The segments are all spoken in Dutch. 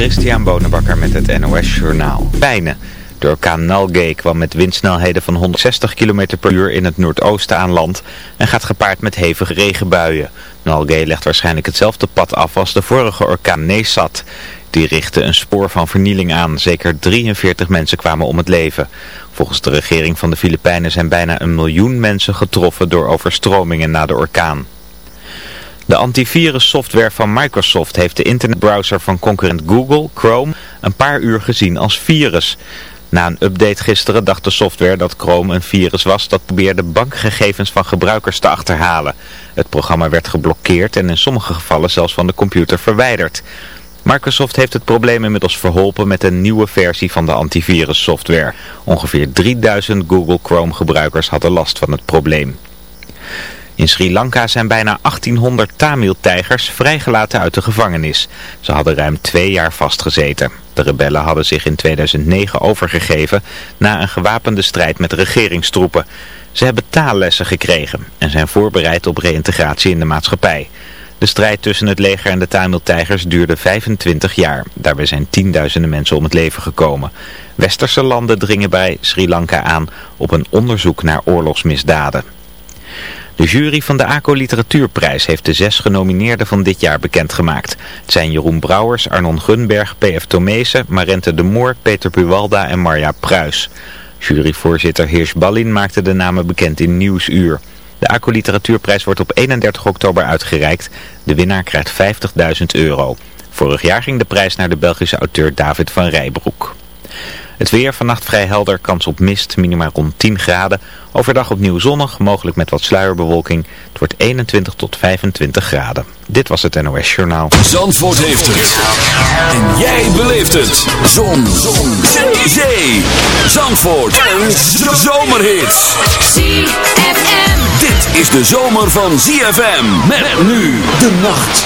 Christian Bonenbakker met het NOS Journaal. Bijnen. De orkaan Nalgae kwam met windsnelheden van 160 km per uur in het noordoosten aan land en gaat gepaard met hevige regenbuien. Nalgae legt waarschijnlijk hetzelfde pad af als de vorige orkaan Nesat. Die richtte een spoor van vernieling aan. Zeker 43 mensen kwamen om het leven. Volgens de regering van de Filipijnen zijn bijna een miljoen mensen getroffen door overstromingen na de orkaan. De antivirussoftware van Microsoft heeft de internetbrowser van concurrent Google, Chrome, een paar uur gezien als virus. Na een update gisteren dacht de software dat Chrome een virus was dat probeerde bankgegevens van gebruikers te achterhalen. Het programma werd geblokkeerd en in sommige gevallen zelfs van de computer verwijderd. Microsoft heeft het probleem inmiddels verholpen met een nieuwe versie van de antivirussoftware. Ongeveer 3000 Google Chrome gebruikers hadden last van het probleem. In Sri Lanka zijn bijna 1800 Tamil-tijgers vrijgelaten uit de gevangenis. Ze hadden ruim twee jaar vastgezeten. De rebellen hadden zich in 2009 overgegeven na een gewapende strijd met regeringstroepen. Ze hebben taallessen gekregen en zijn voorbereid op reïntegratie in de maatschappij. De strijd tussen het leger en de Tamil-tijgers duurde 25 jaar. Daarbij zijn tienduizenden mensen om het leven gekomen. Westerse landen dringen bij Sri Lanka aan op een onderzoek naar oorlogsmisdaden. De jury van de ACO Literatuurprijs heeft de zes genomineerden van dit jaar bekendgemaakt. Het zijn Jeroen Brouwers, Arnon Gunberg, P.F. Tomezen, Marente de Moor, Peter Buwalda en Marja Pruis. Juryvoorzitter Hirsch Ballin maakte de namen bekend in Nieuwsuur. De ACO Literatuurprijs wordt op 31 oktober uitgereikt. De winnaar krijgt 50.000 euro. Vorig jaar ging de prijs naar de Belgische auteur David van Rijbroek. Het weer vannacht vrij helder, kans op mist, minimaal rond 10 graden. Overdag opnieuw zonnig, mogelijk met wat sluierbewolking. Het wordt 21 tot 25 graden. Dit was het NOS Journaal. Zandvoort heeft het. En jij beleeft het. Zon. Zon. Zee. Zandvoort. En zomerhits. ZFM. Dit is de zomer van ZFM. Met nu de nacht.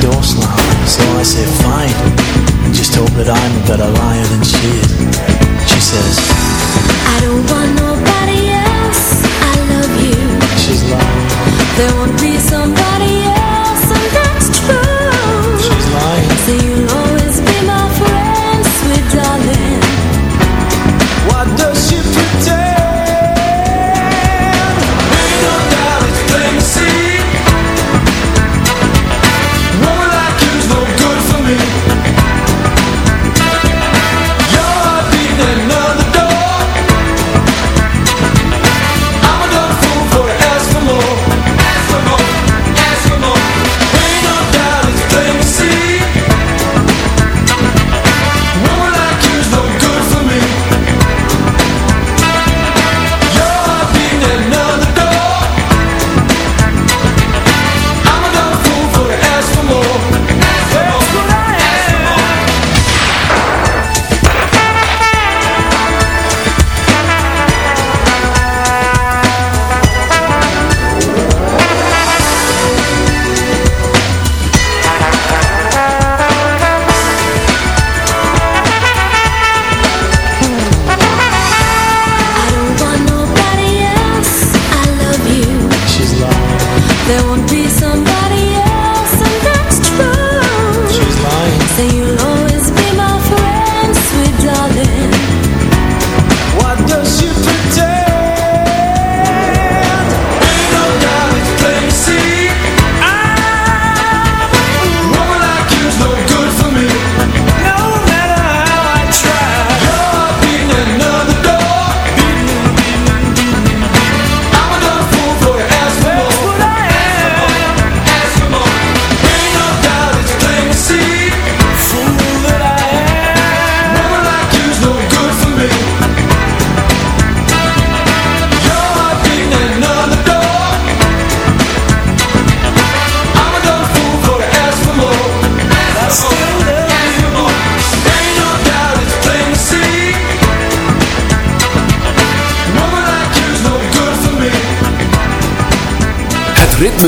door slam. So I say, fine, and just hope that I'm a better liar than she is. She says, I don't want nobody else, I love you. She's lying. There won't be somebody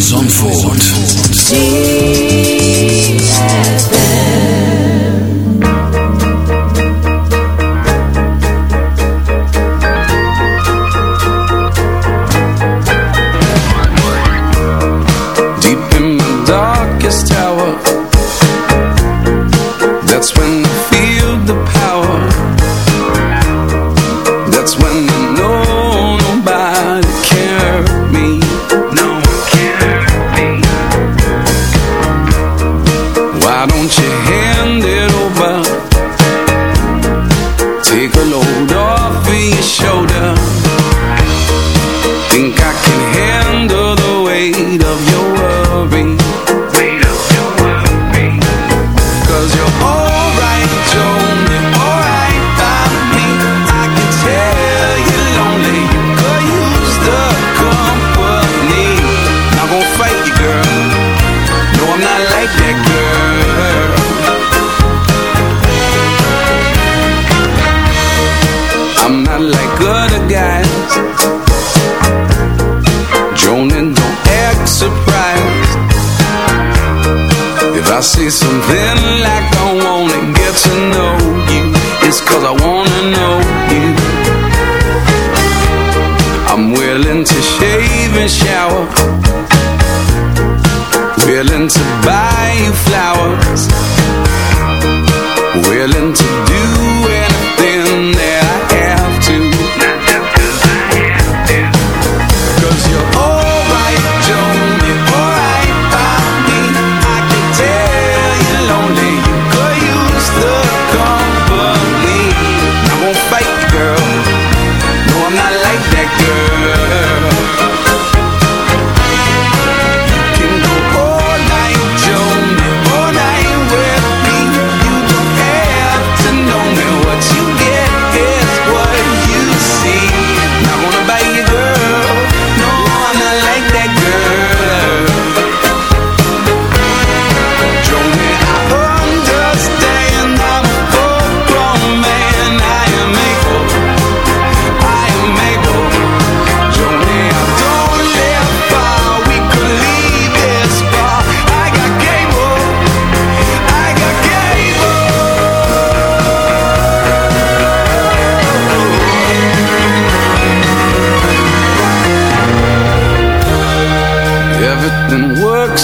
Zandvoort. some things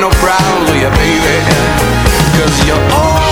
no problem to you, baby. Cause you're all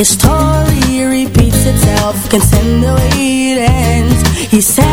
His story repeats itself, can send the way it ends. He said.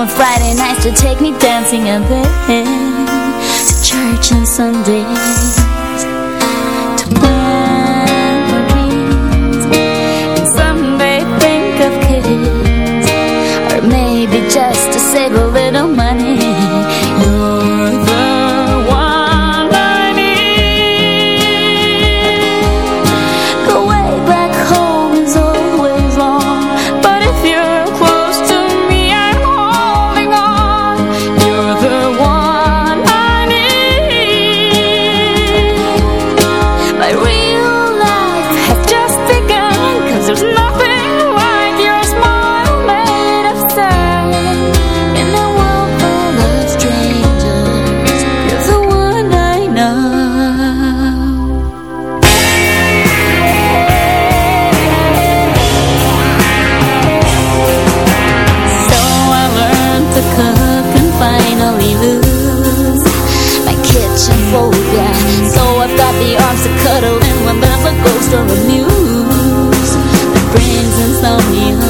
on Friday nights to take me dancing and then to church on Sunday. tell me